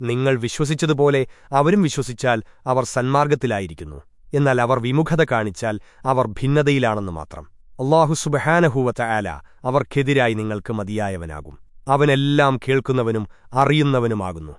നിങ്ങൾ വിശ്വസിച്ചതുപോലെ അവരും വിശ്വസിച്ചാൽ അവർ സന്മാർഗത്തിലായിരിക്കുന്നു എന്നാൽ അവർ വിമുഖത കാണിച്ചാൽ അവർ ഭിന്നതയിലാണെന്ന് മാത്രം. അള്ളാഹു സുബഹാനഹൂവത്ത ആല അവർക്കെതിരായി നിങ്ങൾക്ക് മതിയായവനാകും. അവനെല്ലാം കേൾക്കുന്നവനും അറിയുന്നവനുമാകുന്നു.